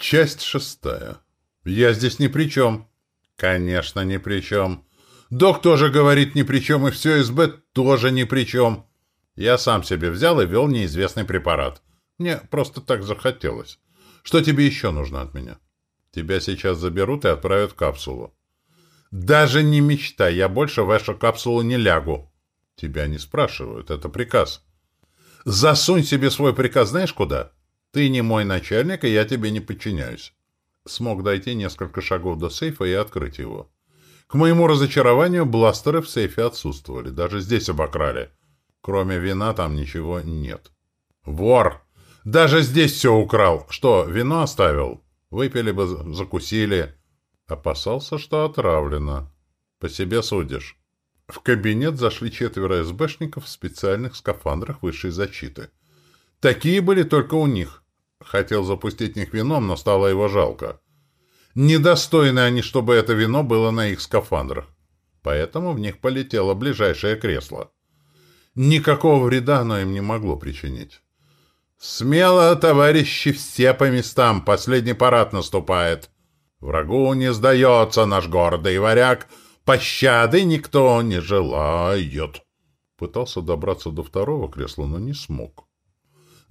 Часть шестая. Я здесь ни при чем. Конечно, ни при чем. Док тоже говорит ни при чем, и все СБ тоже ни при чем. Я сам себе взял и вел неизвестный препарат. Мне просто так захотелось. Что тебе еще нужно от меня? Тебя сейчас заберут и отправят в капсулу. Даже не мечтай, я больше в вашу капсулу не лягу. Тебя не спрашивают, это приказ. Засунь себе свой приказ знаешь куда? Ты не мой начальник, и я тебе не подчиняюсь. Смог дойти несколько шагов до сейфа и открыть его. К моему разочарованию, бластеры в сейфе отсутствовали. Даже здесь обокрали. Кроме вина там ничего нет. Вор! Даже здесь все украл. Что, вино оставил? Выпили бы, закусили. Опасался, что отравлено. По себе судишь. В кабинет зашли четверо СБшников в специальных скафандрах высшей защиты. Такие были только у них. Хотел запустить них вином, но стало его жалко. Недостойны они, чтобы это вино было на их скафандрах. Поэтому в них полетело ближайшее кресло. Никакого вреда оно им не могло причинить. «Смело, товарищи, все по местам! Последний парад наступает! Врагу не сдается наш гордый варяг! Пощады никто не желает!» Пытался добраться до второго кресла, но не смог.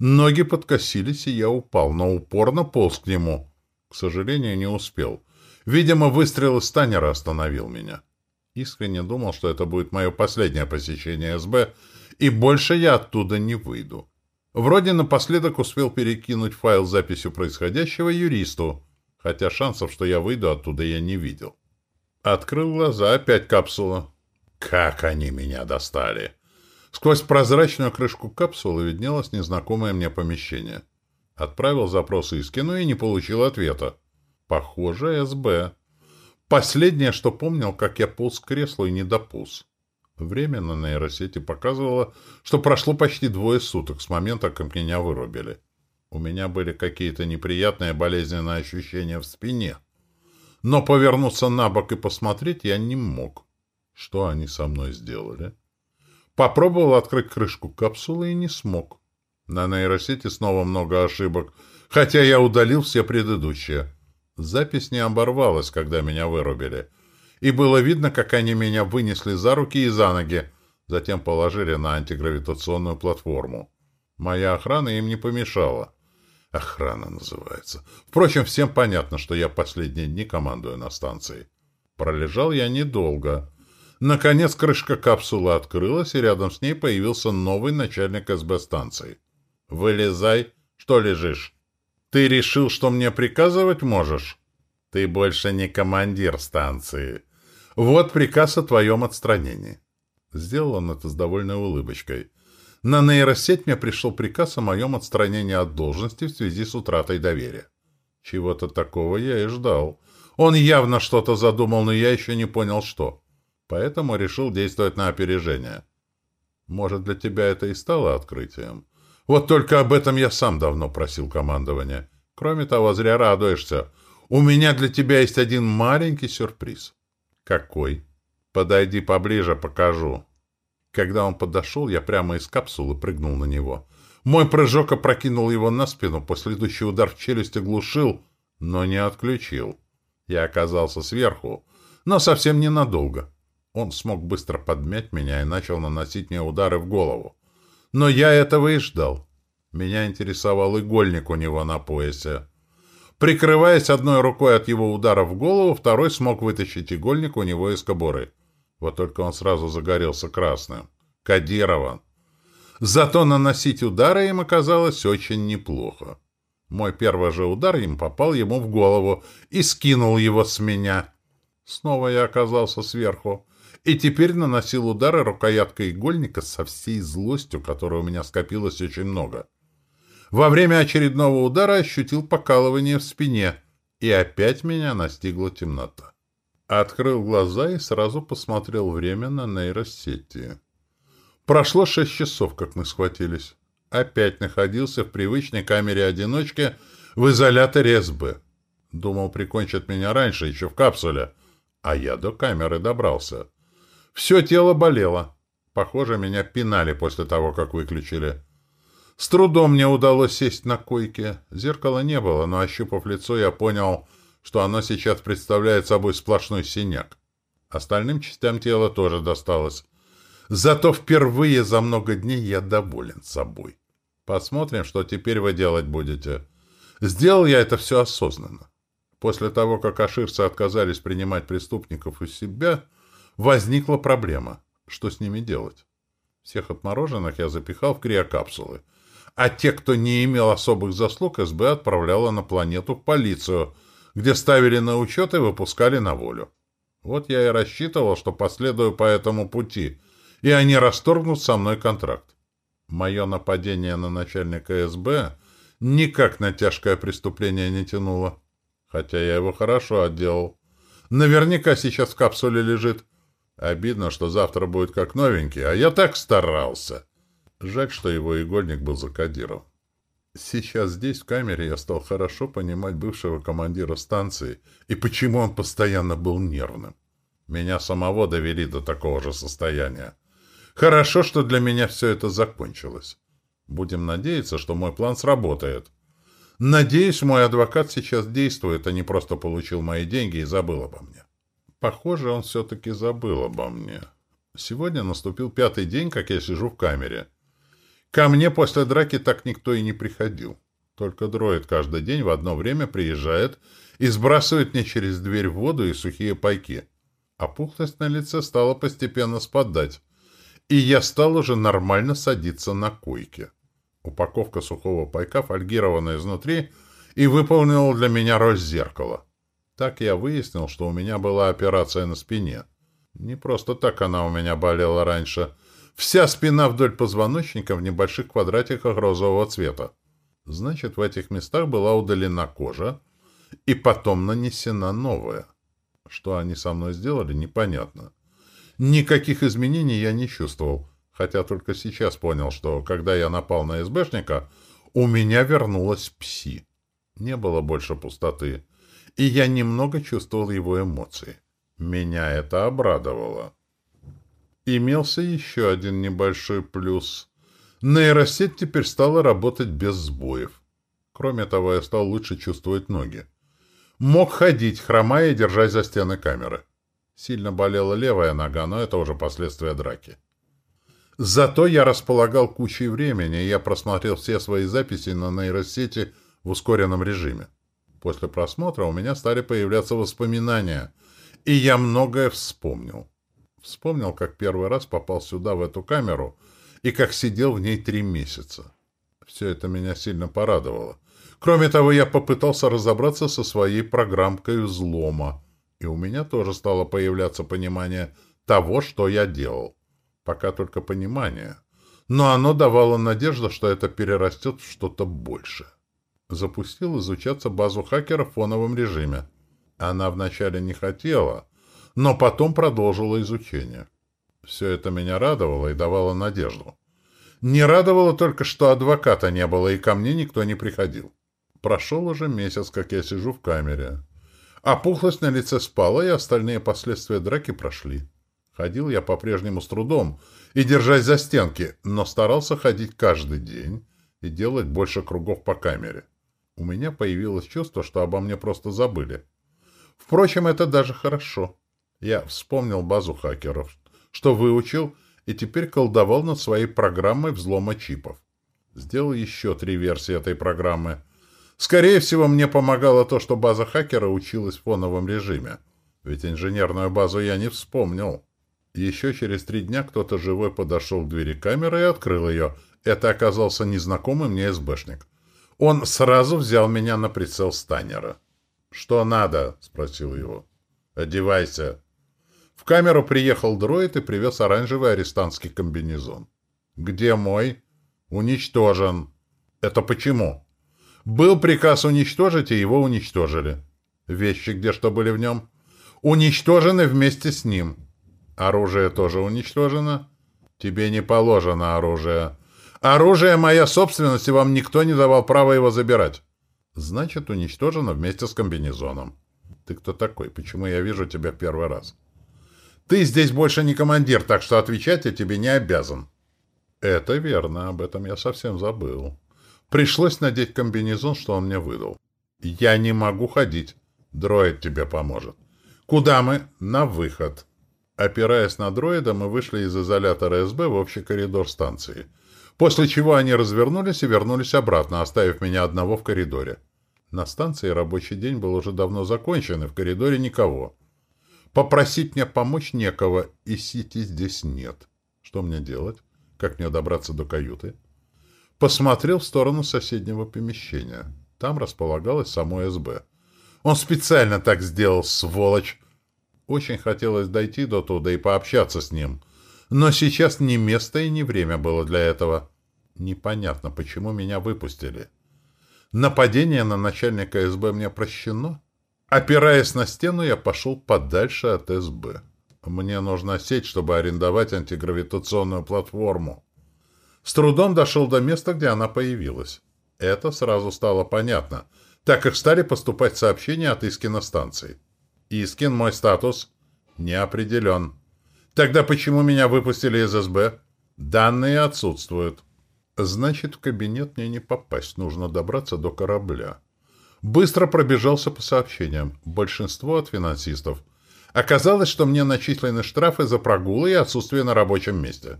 Ноги подкосились, и я упал, но упорно полз к нему. К сожалению, не успел. Видимо, выстрел из Танера остановил меня. Искренне думал, что это будет мое последнее посещение СБ, и больше я оттуда не выйду. Вроде напоследок успел перекинуть файл с записью происходящего юристу, хотя шансов, что я выйду оттуда, я не видел. Открыл глаза, опять капсула. Как они меня достали! Сквозь прозрачную крышку капсулы виднелось незнакомое мне помещение. Отправил запросы из кино и не получил ответа. Похоже, СБ. Последнее, что помнил, как я полз к креслу и не дополз. Время на нейросети показывало, что прошло почти двое суток с момента, как меня вырубили. У меня были какие-то неприятные болезненные ощущения в спине. Но повернуться на бок и посмотреть я не мог. Что они со мной сделали? Попробовал открыть крышку капсулы и не смог. На нейросети снова много ошибок, хотя я удалил все предыдущие. Запись не оборвалась, когда меня вырубили. И было видно, как они меня вынесли за руки и за ноги, затем положили на антигравитационную платформу. Моя охрана им не помешала. Охрана называется. Впрочем, всем понятно, что я последние дни командую на станции. Пролежал я недолго. Наконец крышка капсулы открылась, и рядом с ней появился новый начальник СБ-станции. «Вылезай! Что лежишь? Ты решил, что мне приказывать можешь? Ты больше не командир станции. Вот приказ о твоем отстранении». Сделал он это с довольной улыбочкой. На нейросеть мне пришел приказ о моем отстранении от должности в связи с утратой доверия. Чего-то такого я и ждал. Он явно что-то задумал, но я еще не понял, что поэтому решил действовать на опережение. Может, для тебя это и стало открытием? Вот только об этом я сам давно просил командования. Кроме того, зря радуешься. У меня для тебя есть один маленький сюрприз. Какой? Подойди поближе, покажу. Когда он подошел, я прямо из капсулы прыгнул на него. Мой прыжок опрокинул его на спину, последующий удар в челюсть оглушил, но не отключил. Я оказался сверху, но совсем ненадолго. Он смог быстро подмять меня и начал наносить мне удары в голову. Но я этого и ждал. Меня интересовал игольник у него на поясе. Прикрываясь одной рукой от его удара в голову, второй смог вытащить игольник у него из кобуры. Вот только он сразу загорелся красным. Кодирован. Зато наносить удары им оказалось очень неплохо. Мой первый же удар им попал ему в голову и скинул его с меня. Снова я оказался сверху и теперь наносил удары рукояткой игольника со всей злостью, которой у меня скопилось очень много. Во время очередного удара ощутил покалывание в спине, и опять меня настигла темнота. Открыл глаза и сразу посмотрел время на нейросети. Прошло шесть часов, как мы схватились. Опять находился в привычной камере-одиночке в изоляторе СБ. Думал, прикончат меня раньше, еще в капсуле. А я до камеры добрался. Все тело болело. Похоже, меня пинали после того, как выключили. С трудом мне удалось сесть на койке. Зеркала не было, но, ощупав лицо, я понял, что оно сейчас представляет собой сплошной синяк. Остальным частям тела тоже досталось. Зато впервые за много дней я доволен собой. Посмотрим, что теперь вы делать будете. Сделал я это все осознанно. После того, как аширцы отказались принимать преступников у себя, возникла проблема. Что с ними делать? Всех отмороженных я запихал в криокапсулы а те, кто не имел особых заслуг, СБ отправляла на планету в полицию, где ставили на учет и выпускали на волю. Вот я и рассчитывал, что последую по этому пути, и они расторгнут со мной контракт. Мое нападение на начальника СБ никак на тяжкое преступление не тянуло, хотя я его хорошо отделал. Наверняка сейчас в капсуле лежит. Обидно, что завтра будет как новенький, а я так старался. Жаль, что его игольник был закодирован. Сейчас здесь, в камере, я стал хорошо понимать бывшего командира станции и почему он постоянно был нервным. Меня самого довели до такого же состояния. Хорошо, что для меня все это закончилось. Будем надеяться, что мой план сработает. Надеюсь, мой адвокат сейчас действует, а не просто получил мои деньги и забыл обо мне. Похоже, он все-таки забыл обо мне. Сегодня наступил пятый день, как я сижу в камере. Ко мне после драки так никто и не приходил. Только дроид каждый день в одно время приезжает и сбрасывает мне через дверь воду и сухие пайки. А пухлость на лице стала постепенно спадать. И я стал уже нормально садиться на койке. Упаковка сухого пайка фольгирована изнутри и выполнила для меня роль зеркала. Так я выяснил, что у меня была операция на спине. Не просто так она у меня болела раньше — Вся спина вдоль позвоночника в небольших квадратиках розового цвета. Значит, в этих местах была удалена кожа, и потом нанесена новая. Что они со мной сделали, непонятно. Никаких изменений я не чувствовал, хотя только сейчас понял, что, когда я напал на СБшника, у меня вернулась пси. Не было больше пустоты, и я немного чувствовал его эмоции. Меня это обрадовало. Имелся еще один небольшой плюс. Нейросеть теперь стала работать без сбоев. Кроме того, я стал лучше чувствовать ноги. Мог ходить, хромая и держась за стены камеры. Сильно болела левая нога, но это уже последствия драки. Зато я располагал кучей времени, и я просмотрел все свои записи на нейросети в ускоренном режиме. После просмотра у меня стали появляться воспоминания, и я многое вспомнил. Вспомнил, как первый раз попал сюда, в эту камеру, и как сидел в ней три месяца. Все это меня сильно порадовало. Кроме того, я попытался разобраться со своей программкой взлома, и у меня тоже стало появляться понимание того, что я делал. Пока только понимание. Но оно давало надежду, что это перерастет в что-то большее. Запустил изучаться базу хакера в фоновом режиме. Она вначале не хотела, но потом продолжила изучение. Все это меня радовало и давало надежду. Не радовало только, что адвоката не было, и ко мне никто не приходил. Прошел уже месяц, как я сижу в камере. Опухлость на лице спала, и остальные последствия драки прошли. Ходил я по-прежнему с трудом и держась за стенки, но старался ходить каждый день и делать больше кругов по камере. У меня появилось чувство, что обо мне просто забыли. Впрочем, это даже хорошо. Я вспомнил базу хакеров, что выучил, и теперь колдовал над своей программой взлома чипов. Сделал еще три версии этой программы. Скорее всего, мне помогало то, что база хакера училась в фоновом режиме. Ведь инженерную базу я не вспомнил. Еще через три дня кто-то живой подошел к двери камеры и открыл ее. Это оказался незнакомый мне СБшник. Он сразу взял меня на прицел Станнера. «Что надо?» — спросил его. «Одевайся», в камеру приехал дроид и привез оранжевый арестантский комбинезон. «Где мой?» «Уничтожен». «Это почему?» «Был приказ уничтожить, и его уничтожили». «Вещи где что были в нем?» «Уничтожены вместе с ним». «Оружие тоже уничтожено?» «Тебе не положено оружие». «Оружие — моя собственность, и вам никто не давал права его забирать». «Значит, уничтожено вместе с комбинезоном». «Ты кто такой? Почему я вижу тебя первый раз?» Ты здесь больше не командир, так что отвечать я тебе не обязан. Это верно, об этом я совсем забыл. Пришлось надеть комбинезон, что он мне выдал. Я не могу ходить. Дроид тебе поможет. Куда мы? На выход. Опираясь на дроида, мы вышли из изолятора СБ в общий коридор станции. После чего они развернулись и вернулись обратно, оставив меня одного в коридоре. На станции рабочий день был уже давно закончен, и в коридоре никого. Попросить мне помочь некого, и сети здесь нет. Что мне делать? Как мне добраться до каюты? Посмотрел в сторону соседнего помещения. Там располагалось само СБ. Он специально так сделал, сволочь. Очень хотелось дойти до туда и пообщаться с ним. Но сейчас ни место и ни время было для этого. Непонятно, почему меня выпустили. Нападение на начальника СБ мне прощено? Опираясь на стену, я пошел подальше от СБ. Мне нужна сеть, чтобы арендовать антигравитационную платформу. С трудом дошел до места, где она появилась. Это сразу стало понятно, так как стали поступать сообщения от Искина станции. Искин, мой статус не определен. Тогда почему меня выпустили из СБ? Данные отсутствуют. Значит, в кабинет мне не попасть, нужно добраться до корабля. Быстро пробежался по сообщениям. Большинство от финансистов. Оказалось, что мне начислены штрафы за прогулы и отсутствие на рабочем месте.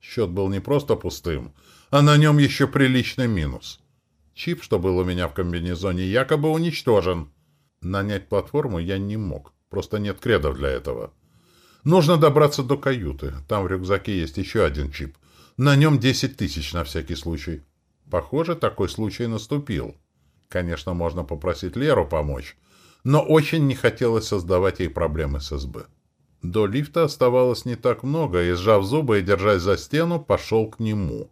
Счет был не просто пустым, а на нем еще приличный минус. Чип, что был у меня в комбинезоне, якобы уничтожен. Нанять платформу я не мог, просто нет кредов для этого. Нужно добраться до каюты, там в рюкзаке есть еще один чип. На нем 10 тысяч на всякий случай. Похоже, такой случай наступил. Конечно, можно попросить Леру помочь, но очень не хотелось создавать ей проблемы с СБ. До лифта оставалось не так много, и, сжав зубы и держась за стену, пошел к нему.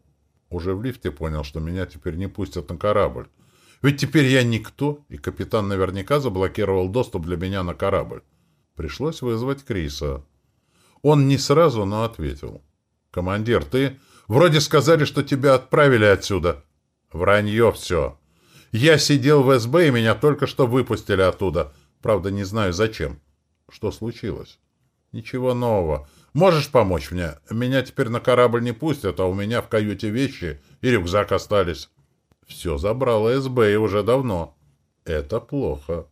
Уже в лифте понял, что меня теперь не пустят на корабль. Ведь теперь я никто, и капитан наверняка заблокировал доступ для меня на корабль. Пришлось вызвать Криса. Он не сразу, но ответил. «Командир, ты... Вроде сказали, что тебя отправили отсюда». «Вранье все. Я сидел в СБ, и меня только что выпустили оттуда. Правда, не знаю зачем. Что случилось? Ничего нового. Можешь помочь мне? Меня теперь на корабль не пустят, а у меня в каюте вещи и рюкзак остались. Все забрало СБ и уже давно. Это плохо.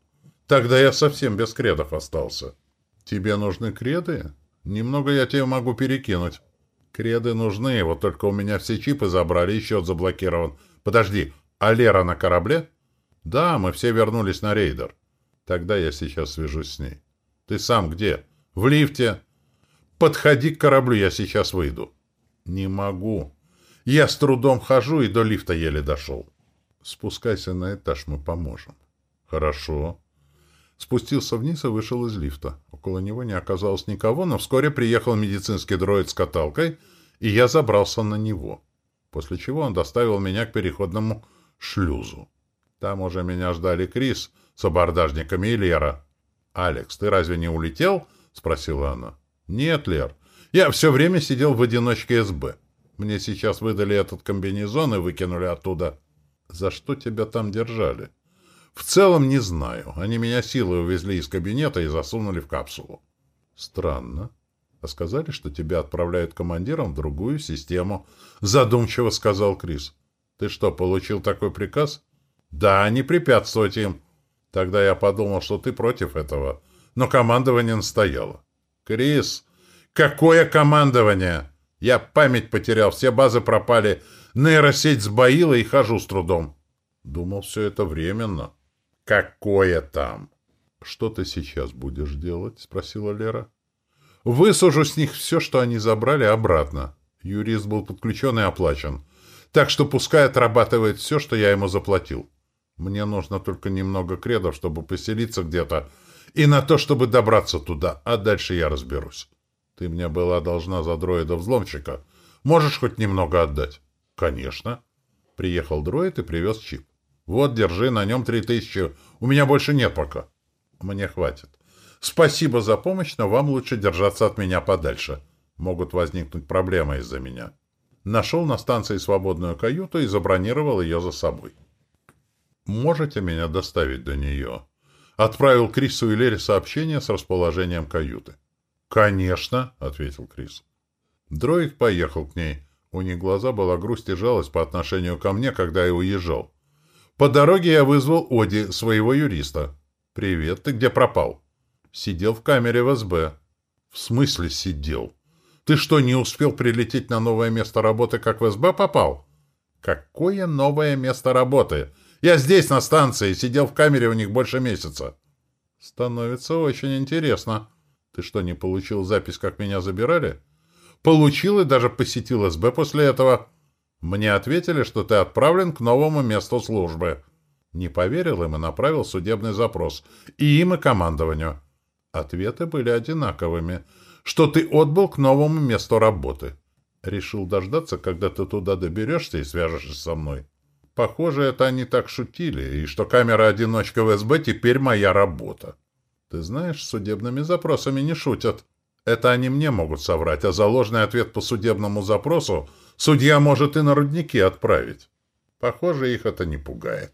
Тогда я совсем без кредов остался. Тебе нужны креды? Немного я тебе могу перекинуть. Креды нужны, вот только у меня все чипы забрали и счет заблокирован. Подожди, а Лера на корабле? Да, мы все вернулись на рейдер. Тогда я сейчас свяжусь с ней. Ты сам где? В лифте. Подходи к кораблю, я сейчас выйду. Не могу. Я с трудом хожу и до лифта еле дошел. Спускайся на этаж, мы поможем. Хорошо. Спустился вниз и вышел из лифта. Около него не оказалось никого, но вскоре приехал медицинский дроид с каталкой, и я забрался на него. После чего он доставил меня к переходному шлюзу. Там уже меня ждали Крис с абордажниками и Лера. «Алекс, ты разве не улетел?» — спросила она. «Нет, Лер. Я все время сидел в одиночке СБ. Мне сейчас выдали этот комбинезон и выкинули оттуда. За что тебя там держали?» «В целом не знаю. Они меня силой увезли из кабинета и засунули в капсулу». «Странно. А сказали, что тебя отправляют командиром в другую систему», — задумчиво сказал Крис. Ты что, получил такой приказ? Да, не препятствовать им. Тогда я подумал, что ты против этого. Но командование настояло. Крис, какое командование? Я память потерял, все базы пропали. Нейросеть сбоила и хожу с трудом. Думал, все это временно. Какое там? Что ты сейчас будешь делать? Спросила Лера. Высужу с них все, что они забрали, обратно. Юрист был подключен и оплачен. Так что пускай отрабатывает все, что я ему заплатил. Мне нужно только немного кредов, чтобы поселиться где-то, и на то, чтобы добраться туда, а дальше я разберусь. Ты мне была должна за дроида-взломщика. Можешь хоть немного отдать? Конечно. Приехал дроид и привез чип. Вот, держи, на нем три тысячи. У меня больше нет пока. Мне хватит. Спасибо за помощь, но вам лучше держаться от меня подальше. Могут возникнуть проблемы из-за меня нашел на станции свободную каюту и забронировал ее за собой. «Можете меня доставить до нее?» Отправил Крису и Лере сообщение с расположением каюты. «Конечно», — ответил Крис. Дроид поехал к ней. У них глаза была грусть и жалость по отношению ко мне, когда я уезжал. По дороге я вызвал Оди, своего юриста. «Привет, ты где пропал?» «Сидел в камере в СБ». «В смысле сидел? Ты что, не успел прилететь на новое место работы, как в СБ попал?» «Какое новое место работы? Я здесь, на станции, сидел в камере у них больше месяца». «Становится очень интересно. Ты что, не получил запись, как меня забирали?» «Получил и даже посетил СБ после этого». «Мне ответили, что ты отправлен к новому месту службы». Не поверил им и направил судебный запрос. И им, и командованию. Ответы были одинаковыми. Что ты отбыл к новому месту работы. Решил дождаться, когда ты туда доберешься и свяжешься со мной. Похоже, это они так шутили, и что камера-одиночка в СБ теперь моя работа. Ты знаешь, судебными запросами не шутят. Это они мне могут соврать, а за ложный ответ по судебному запросу судья может и на рудники отправить. Похоже, их это не пугает.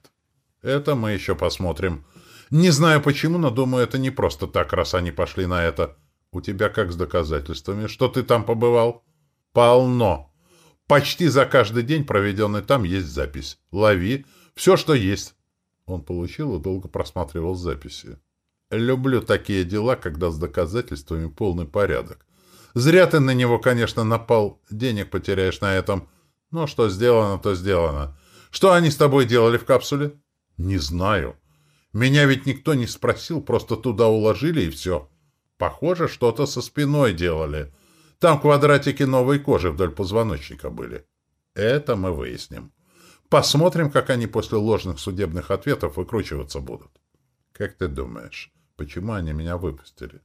Это мы еще посмотрим. Не знаю почему, но думаю, это не просто так, раз они пошли на это. У тебя как с доказательствами? Что ты там побывал? Полно. Почти за каждый день, проведенный там, есть запись. Лови. Все, что есть. Он получил и долго просматривал записи. Люблю такие дела, когда с доказательствами полный порядок. Зря ты на него, конечно, напал. Денег потеряешь на этом. Но что сделано, то сделано. Что они с тобой делали в капсуле? Не знаю. Меня ведь никто не спросил, просто туда уложили и все. Похоже, что-то со спиной делали. Там квадратики новой кожи вдоль позвоночника были. Это мы выясним. Посмотрим, как они после ложных судебных ответов выкручиваться будут. Как ты думаешь, почему они меня выпустили?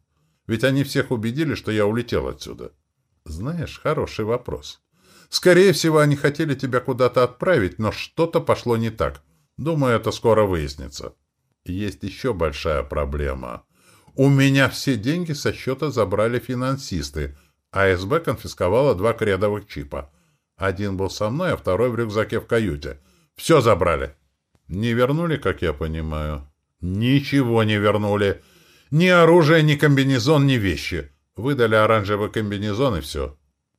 Ведь они всех убедили, что я улетел отсюда. Знаешь, хороший вопрос. Скорее всего, они хотели тебя куда-то отправить, но что-то пошло не так. Думаю, это скоро выяснится. Есть еще большая проблема. У меня все деньги со счета забрали финансисты, АСБ конфисковала два кредовых чипа. Один был со мной, а второй в рюкзаке в каюте. Все забрали. Не вернули, как я понимаю? Ничего не вернули. Ни оружие, ни комбинезон, ни вещи. Выдали оранжевый комбинезон и все.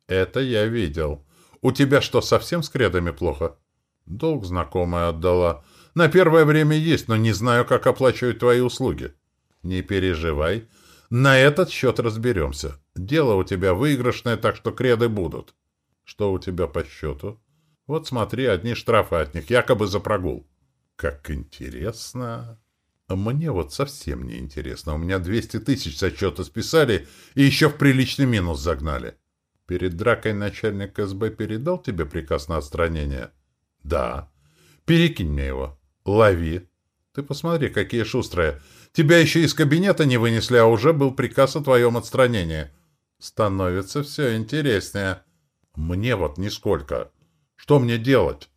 Это я видел. У тебя что, совсем с кредами плохо? Долг знакомая отдала. На первое время есть, но не знаю, как оплачивать твои услуги. Не переживай. На этот счет разберемся. Дело у тебя выигрышное, так что креды будут. Что у тебя по счету? Вот смотри, одни штрафы от них, якобы за прогул. Как интересно. Мне вот совсем не интересно. У меня 200 тысяч со счета списали и еще в приличный минус загнали. Перед дракой начальник СБ передал тебе приказ на отстранение? Да. Перекинь мне его. Лови. Ты посмотри, какие шустрые. Тебя еще из кабинета не вынесли, а уже был приказ о твоем отстранении. Становится все интереснее. Мне вот нисколько. Что мне делать?